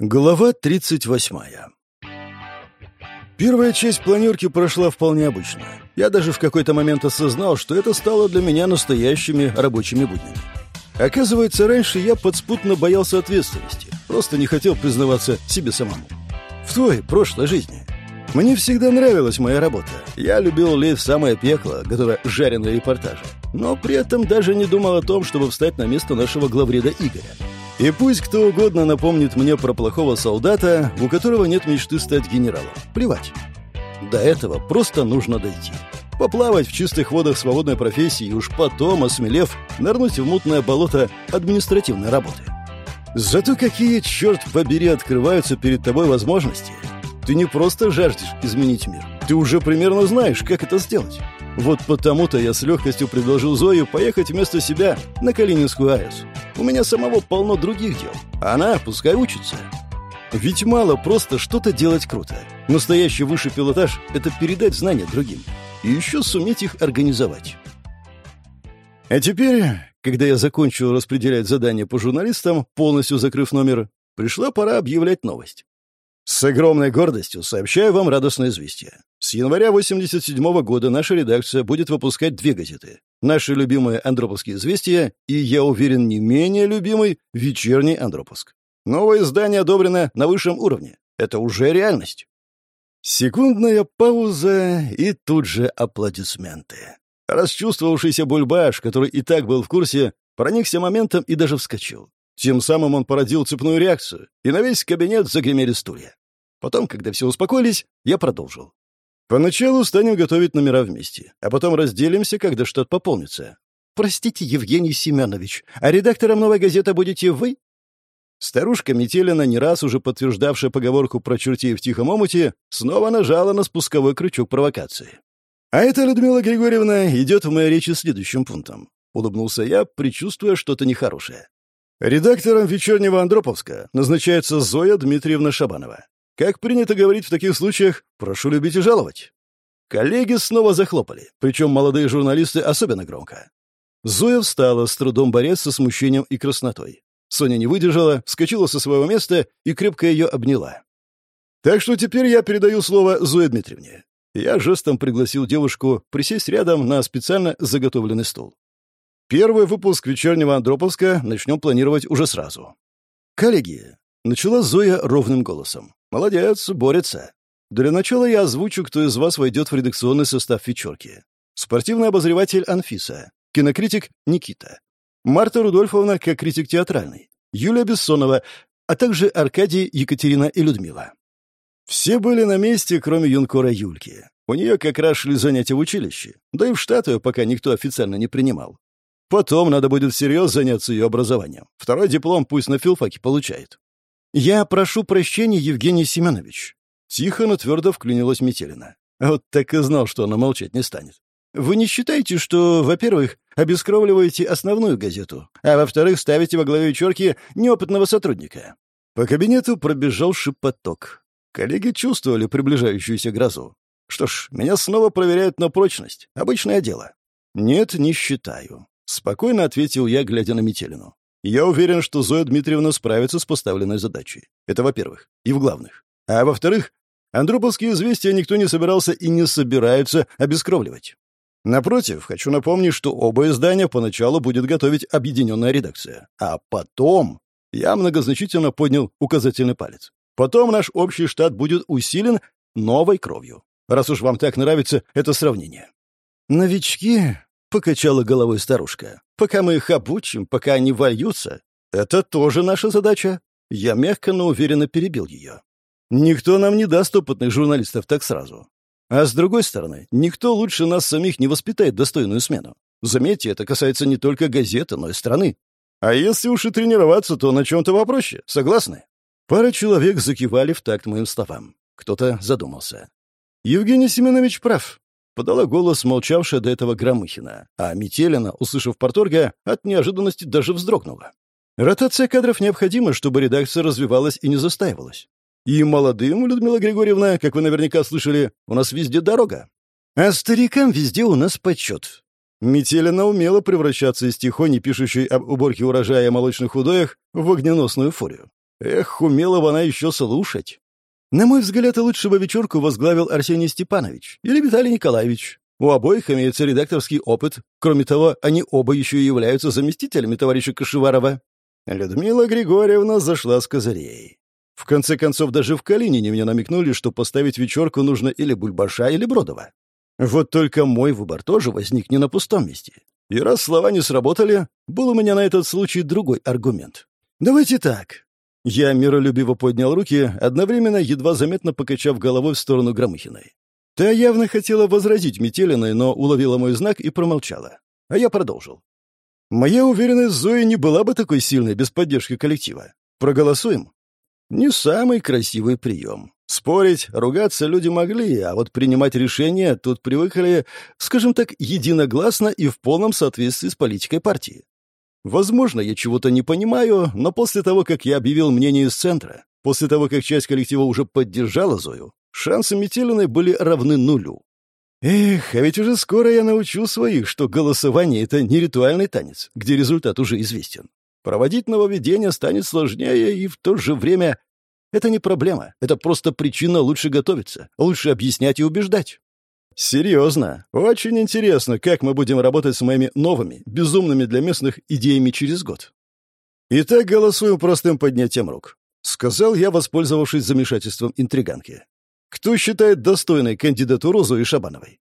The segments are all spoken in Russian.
Глава 38 Первая часть планерки прошла вполне обычно. Я даже в какой-то момент осознал, что это стало для меня настоящими рабочими буднями. Оказывается, раньше я подспутно боялся ответственности, просто не хотел признаваться себе самому. В той прошлой жизни. Мне всегда нравилась моя работа. Я любил лезть в самое пекло, готовя жареные репортажи. Но при этом даже не думал о том, чтобы встать на место нашего главреда Игоря. И пусть кто угодно напомнит мне про плохого солдата, у которого нет мечты стать генералом. Плевать. До этого просто нужно дойти. Поплавать в чистых водах свободной профессии и уж потом, осмелев, нырнуть в мутное болото административной работы. Зато какие, черт побери, открываются перед тобой возможности. Ты не просто жаждешь изменить мир. Ты уже примерно знаешь, как это сделать. Вот потому-то я с легкостью предложил Зою поехать вместо себя на Калининскую АЭС. У меня самого полно других дел. Она пускай учится. Ведь мало просто что-то делать круто. Настоящий высший пилотаж — это передать знания другим. И еще суметь их организовать. А теперь, когда я закончил распределять задания по журналистам, полностью закрыв номер, пришла пора объявлять новость. С огромной гордостью сообщаю вам радостное известие. С января 87 -го года наша редакция будет выпускать две газеты. Наши любимые «Андроповские известия» и, я уверен, не менее любимый «Вечерний Андроповск». Новое издание одобрено на высшем уровне. Это уже реальность. Секундная пауза и тут же аплодисменты. Расчувствовавшийся Бульбаш, который и так был в курсе, проникся моментом и даже вскочил. Тем самым он породил цепную реакцию, и на весь кабинет загремели стулья. Потом, когда все успокоились, я продолжил. Поначалу станем готовить номера вместе, а потом разделимся, когда штат пополнится. Простите, Евгений Семенович, а редактором «Новой газеты» будете вы? Старушка Метелина, не раз уже подтверждавшая поговорку про чертей в тихом омуте, снова нажала на спусковой крючок провокации. «А это, Людмила Григорьевна, идет в моей речи следующим пунктом», — улыбнулся я, предчувствуя что-то нехорошее. Редактором «Вечернего Андроповска» назначается Зоя Дмитриевна Шабанова. Как принято говорить в таких случаях, прошу любить и жаловать. Коллеги снова захлопали, причем молодые журналисты особенно громко. Зоя встала, с трудом борясь со смущением и краснотой. Соня не выдержала, вскочила со своего места и крепко ее обняла. Так что теперь я передаю слово Зое Дмитриевне. Я жестом пригласил девушку присесть рядом на специально заготовленный стул. Первый выпуск вечернего Андроповска начнем планировать уже сразу. Коллеги, начала Зоя ровным голосом. Молодец, борется. Для начала я озвучу, кто из вас войдет в редакционный состав вечерки. Спортивный обозреватель Анфиса, кинокритик Никита, Марта Рудольфовна как критик театральный, Юлия Бессонова, а также Аркадий, Екатерина и Людмила. Все были на месте, кроме юнкора Юльки. У нее как раз шли занятия в училище, да и в штат ее пока никто официально не принимал. Потом надо будет всерьез заняться ее образованием. Второй диплом пусть на филфаке получает. «Я прошу прощения, Евгений Семенович». Тихо, но твердо вклинилась Метелина. Вот так и знал, что она молчать не станет. «Вы не считаете, что, во-первых, обескровливаете основную газету, а во-вторых, ставите во главе вечерки неопытного сотрудника?» По кабинету пробежал шепоток. Коллеги чувствовали приближающуюся грозу. Что ж, меня снова проверяют на прочность. Обычное дело. Нет, не считаю. Спокойно ответил я, глядя на Метелину. Я уверен, что Зоя Дмитриевна справится с поставленной задачей. Это во-первых. И в главных. А во-вторых, Андроповские известия никто не собирался и не собирается обескровливать. Напротив, хочу напомнить, что оба издания поначалу будет готовить объединенная редакция. А потом... Я многозначительно поднял указательный палец. Потом наш общий штат будет усилен новой кровью. Раз уж вам так нравится это сравнение. Новички Покачала головой старушка. «Пока мы их обучим, пока они вольются, это тоже наша задача». Я мягко, но уверенно перебил ее. «Никто нам не даст опытных журналистов так сразу. А с другой стороны, никто лучше нас самих не воспитает достойную смену. Заметьте, это касается не только газеты, но и страны. А если уж и тренироваться, то на чем-то попроще. Согласны?» Пара человек закивали в такт моим словам. Кто-то задумался. «Евгений Семенович прав. Подала голос молчавшая до этого Громыхина, а Метелина, услышав порторга, от неожиданности даже вздрогнула. Ротация кадров необходима, чтобы редакция развивалась и не застаивалась. И молодым, Людмила Григорьевна, как вы наверняка слышали, у нас везде дорога. А старикам везде у нас почет. Метелина умела превращаться из тихони, пишущей об уборке урожая молочных худоях, в огненосную фурию. Эх, умела бы она еще слушать. На мой взгляд, лучшего вечерку возглавил Арсений Степанович или Виталий Николаевич. У обоих имеется редакторский опыт. Кроме того, они оба еще и являются заместителями товарища Кашеварова. Людмила Григорьевна зашла с козырей. В конце концов, даже в Калинине мне намекнули, что поставить вечерку нужно или Бульбаша, или Бродова. Вот только мой выбор тоже возник не на пустом месте. И раз слова не сработали, был у меня на этот случай другой аргумент. Давайте так. Я миролюбиво поднял руки, одновременно едва заметно покачав головой в сторону Громыхиной. Та явно хотела возразить Метелиной, но уловила мой знак и промолчала. А я продолжил. Моя уверенность Зои не была бы такой сильной без поддержки коллектива. Проголосуем? Не самый красивый прием. Спорить, ругаться люди могли, а вот принимать решения тут привыкли, скажем так, единогласно и в полном соответствии с политикой партии. Возможно, я чего-то не понимаю, но после того, как я объявил мнение из центра, после того, как часть коллектива уже поддержала Зою, шансы Метелиной были равны нулю. Эх, а ведь уже скоро я научу своих, что голосование — это не ритуальный танец, где результат уже известен. Проводить нововведение станет сложнее, и в то же время это не проблема, это просто причина лучше готовиться, лучше объяснять и убеждать. Серьезно, очень интересно, как мы будем работать с моими новыми, безумными для местных идеями через год. Итак, голосуем простым поднятием рук. Сказал я, воспользовавшись замешательством интриганки. Кто считает достойной кандидатуру Зои Шабановой?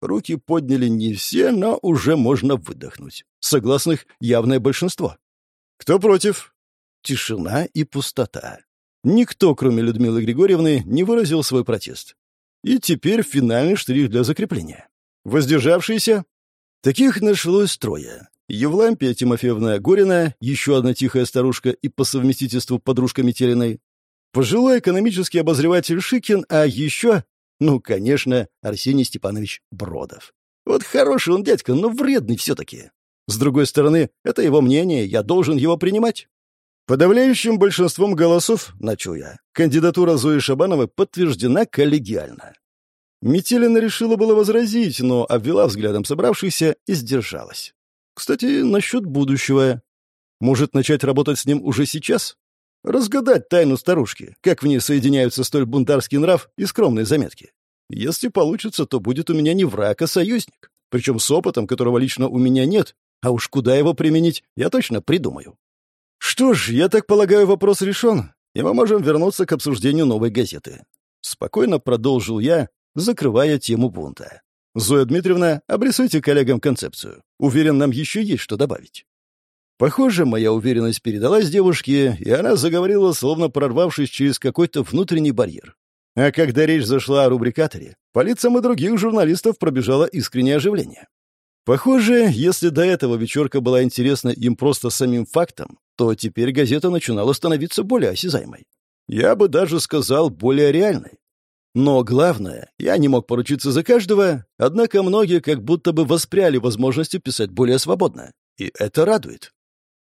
Руки подняли не все, но уже можно выдохнуть. Согласных явное большинство. Кто против? Тишина и пустота. Никто, кроме Людмилы Григорьевны, не выразил свой протест. И теперь финальный штрих для закрепления. Воздержавшиеся? Таких нашлось трое. Евлампия Тимофеевна Горина, еще одна тихая старушка и по совместительству подружка Метелиной, пожилой экономический обозреватель Шикин, а еще, ну, конечно, Арсений Степанович Бродов. Вот хороший он дядька, но вредный все-таки. С другой стороны, это его мнение, я должен его принимать. Подавляющим большинством голосов, начал я, кандидатура Зои Шабановой подтверждена коллегиально. Метелина решила было возразить, но обвела взглядом собравшихся и сдержалась. Кстати, насчет будущего. Может начать работать с ним уже сейчас? Разгадать тайну старушки, как в ней соединяются столь бунтарский нрав и скромные заметки. Если получится, то будет у меня не враг, а союзник. Причем с опытом, которого лично у меня нет, а уж куда его применить, я точно придумаю. Что ж, я так полагаю, вопрос решен, и мы можем вернуться к обсуждению новой газеты. Спокойно продолжил я, закрывая тему бунта. Зоя Дмитриевна, обрисуйте коллегам концепцию. Уверен, нам еще есть что добавить. Похоже, моя уверенность передалась девушке, и она заговорила, словно прорвавшись через какой-то внутренний барьер. А когда речь зашла о рубрикаторе, по лицам и других журналистов пробежало искреннее оживление. Похоже, если до этого вечерка была интересна им просто самим фактом, то теперь газета начинала становиться более осязаемой. Я бы даже сказал, более реальной. Но главное, я не мог поручиться за каждого, однако многие как будто бы воспряли возможностью писать более свободно. И это радует.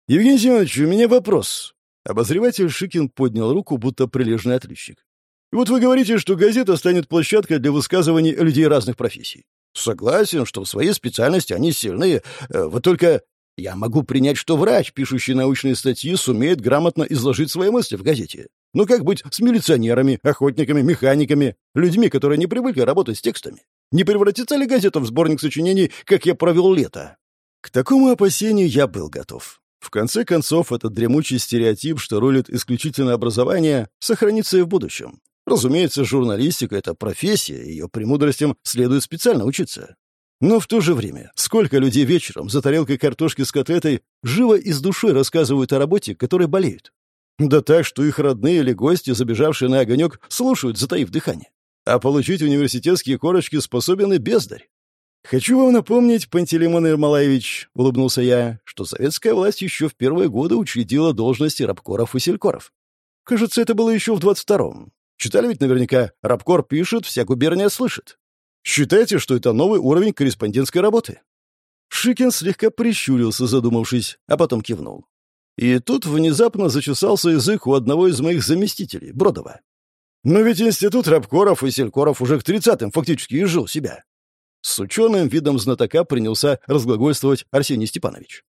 «Евгений Семенович, у меня вопрос». Обозреватель Шикин поднял руку, будто прилежный отличник. «Вот вы говорите, что газета станет площадкой для высказываний людей разных профессий. Согласен, что в своей специальности они сильные. Э, вот только я могу принять, что врач, пишущий научные статьи, сумеет грамотно изложить свои мысли в газете. Но как быть с милиционерами, охотниками, механиками, людьми, которые не привыкли работать с текстами? Не превратится ли газета в сборник сочинений, как я провел лето? К такому опасению я был готов. В конце концов, этот дремучий стереотип, что рулит исключительно образование, сохранится и в будущем. Разумеется, журналистика — это профессия, ее премудростям следует специально учиться. Но в то же время, сколько людей вечером за тарелкой картошки с котлетой живо и с душой рассказывают о работе, которой болеют? Да так, что их родные или гости, забежавшие на огонек, слушают, затаив дыхание. А получить университетские корочки способен и бездарь. «Хочу вам напомнить, Пантелеймон Ермолаевич», — улыбнулся я, «что советская власть еще в первые годы учредила должности рабкоров и селькоров. Кажется, это было еще в 22-м. Читали ведь наверняка «Рабкор пишет, вся губерния слышит». Считайте, что это новый уровень корреспондентской работы». Шикин слегка прищурился, задумавшись, а потом кивнул. И тут внезапно зачесался язык у одного из моих заместителей, Бродова. «Но ведь институт рабкоров и селькоров уже к тридцатым фактически изжил себя. С ученым видом знатока принялся разглагольствовать Арсений Степанович.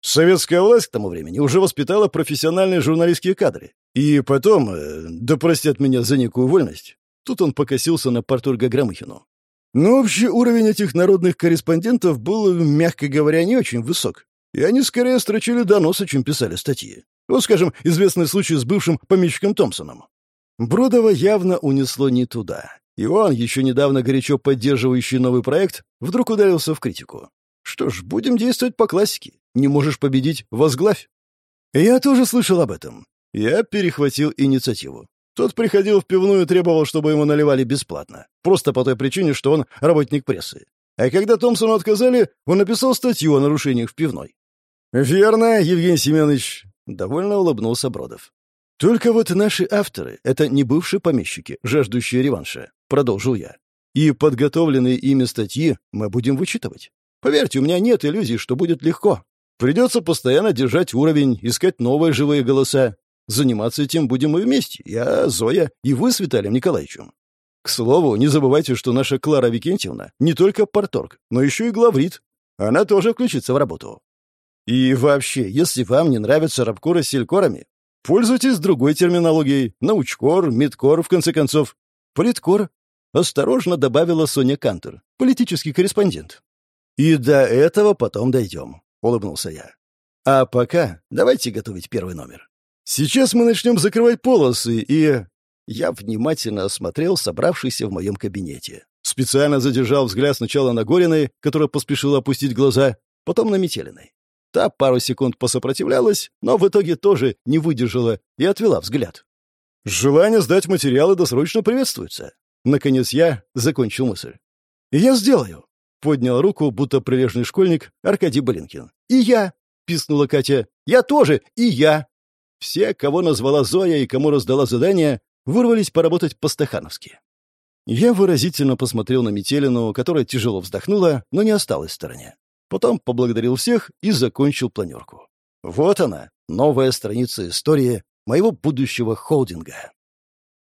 Советская власть к тому времени уже воспитала профессиональные журналистские кадры. И потом, э, да простят меня за некую вольность, тут он покосился на Партурга Громыхину. Но общий уровень этих народных корреспондентов был, мягко говоря, не очень высок. И они скорее строчили доносы, чем писали статьи. Вот, скажем, известный случай с бывшим помещиком Томпсоном. Бродова явно унесло не туда. И он, еще недавно горячо поддерживающий новый проект, вдруг ударился в критику. Что ж, будем действовать по классике. Не можешь победить — возглавь. Я тоже слышал об этом. Я перехватил инициативу. Тот приходил в пивную и требовал, чтобы ему наливали бесплатно. Просто по той причине, что он работник прессы. А когда Томпсону отказали, он написал статью о нарушениях в пивной. «Верно, Евгений Семенович», — довольно улыбнулся Бродов. «Только вот наши авторы — это не бывшие помещики, жаждущие реванша», — продолжил я. «И подготовленные ими статьи мы будем вычитывать. Поверьте, у меня нет иллюзий, что будет легко. Придется постоянно держать уровень, искать новые живые голоса. Заниматься этим будем мы вместе. Я, Зоя и вы с Виталием Николаевичем. К слову, не забывайте, что наша Клара Викентьевна не только порторг, но еще и главрит. Она тоже включится в работу. И вообще, если вам не нравятся рабкоры с селькорами, пользуйтесь другой терминологией. Научкор, медкор, в конце концов. Политкор. Осторожно добавила Соня Кантер, политический корреспондент. «И до этого потом дойдем», — улыбнулся я. «А пока давайте готовить первый номер. Сейчас мы начнем закрывать полосы, и...» Я внимательно осмотрел собравшихся в моем кабинете. Специально задержал взгляд сначала на Гориной, которая поспешила опустить глаза, потом на Метелиной. Та пару секунд посопротивлялась, но в итоге тоже не выдержала и отвела взгляд. Желание сдать материалы досрочно приветствуется. Наконец я закончил мысль. «Я сделаю. Поднял руку, будто прилежный школьник, Аркадий Балинкин. «И я!» — писнула Катя. «Я тоже! И я!» Все, кого назвала Зоя и кому раздала задание, вырвались поработать по-стахановски. Я выразительно посмотрел на Метелину, которая тяжело вздохнула, но не осталась в стороне. Потом поблагодарил всех и закончил планерку. Вот она, новая страница истории моего будущего холдинга.